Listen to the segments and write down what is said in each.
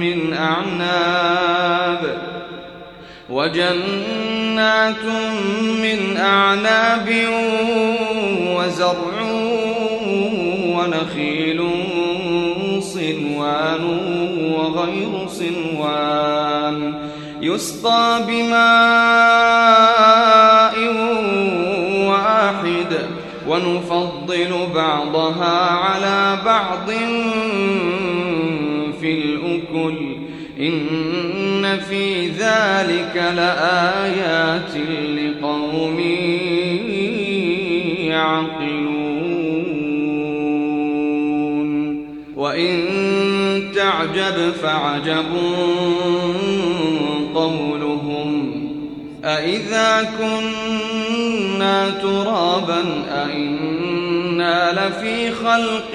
من أعناب وجنات من أعناب وزرع ونخيل صنوان وغير صنوان يسقى بماء واحد ونفضل بعضها على بعض الأكل إن في ذلك لآيات لقوم يعقلون. وإن تعجب فعجب قولهم أإذا كنا ترابا أإنا لفي خلق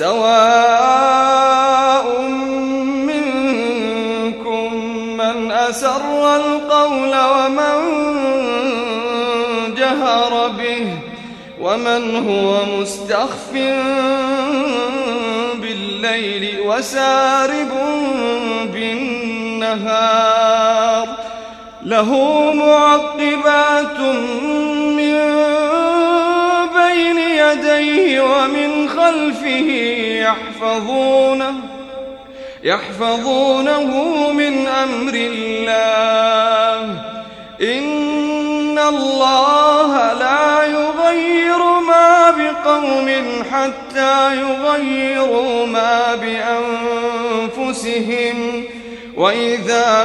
سواء منكم من أسر القول ومن جهر به ومن هو مستخف بالليل وسارب بالنهار له معقبات من يديه ومن خلفه يحفظونه يحفظونه من أمر الله. إن الله لا يغير ما بقوم حتى يغيروا ما بأنفسهم. وإذا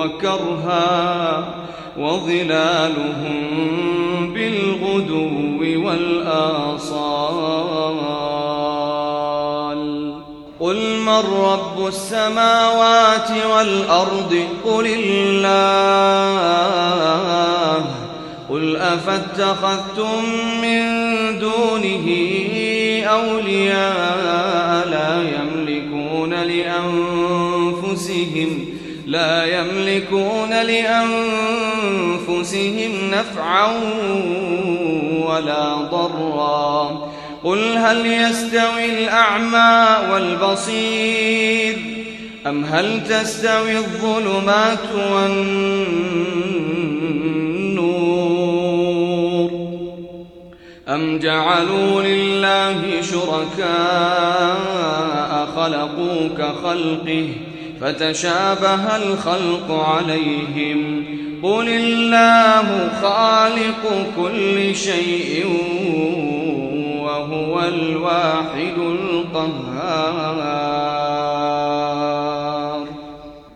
وكرها وظلالهم بالغدو والآصال قل من رب السماوات والأرض قل الله قل أفاتخذتم من دونه أولياء لا يملكون لأنفسهم نفعا ولا ضرا. قل هل يستوي الأعمى والبصير أم هل تستوي الظلمات والنور أم جعلوا لله شركاء خلقوا كخلقه فتشابه الخلق عليهم. قل الله خالق كل شيء وهو الواحد القهار.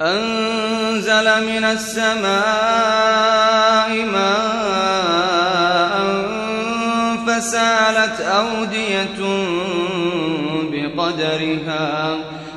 أنزل من السماء ماء فسالت أودية بقدرها.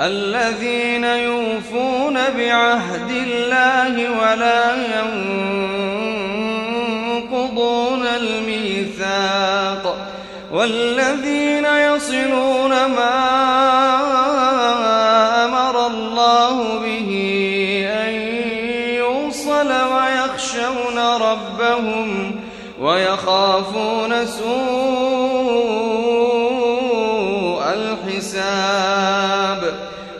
الذين يوفون بعهد الله ولا ينقضون الميثاق والذين يصلون ما أمر الله به أن يوصل ويخشون ربهم ويخافون سوء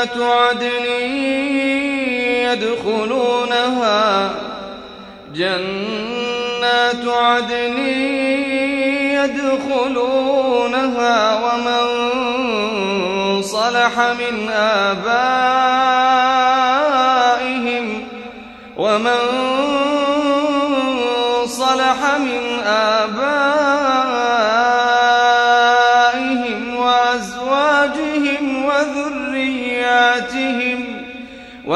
جنات عدن يدخلونها جنات عدن يدخلونها ومن صلح من آبائهم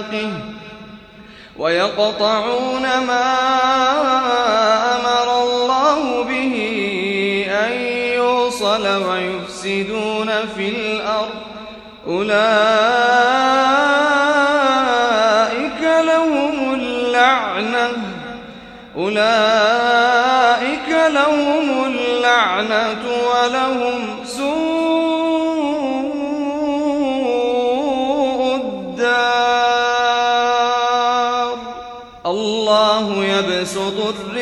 ميثاقه ويقطعون ما أمر الله به أن يوصل ويفسدون في الأرض. أولئك لهم اللعنة. أولئك لهم اللعنة ولهم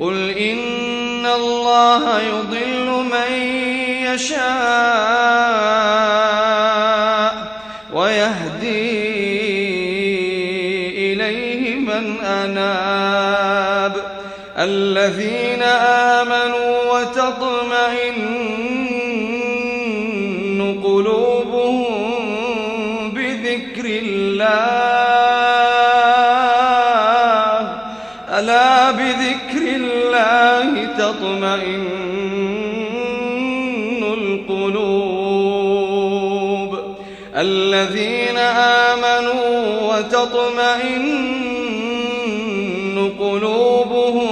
قل إن الله يضل من يشاء ويهدي إليه من أناب. الذين بذكر الله تطمئن القلوب. الذين آمنوا وتطمئن قلوبهم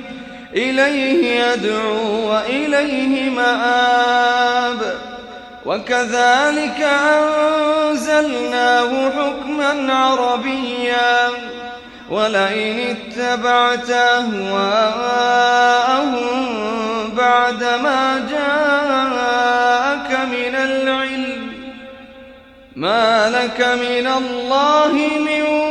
إليه يدعو وإليه مآب. وكذلك أنزلناه حكما عربيا. ولئن اتبعت أهواءهم بعدما جاءك من العلم ما لك من الله من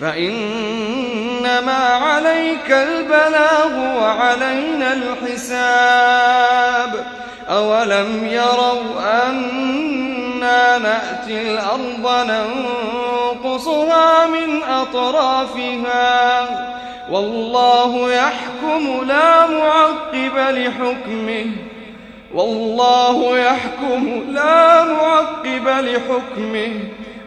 فإنما عليك البلاغ وعلينا الحساب. أولم يروا أنا نأتي الأرض ننقصها من أطرافها؟ والله يحكم لا معقب لحكمه. والله يحكم لا معقب لحكمه.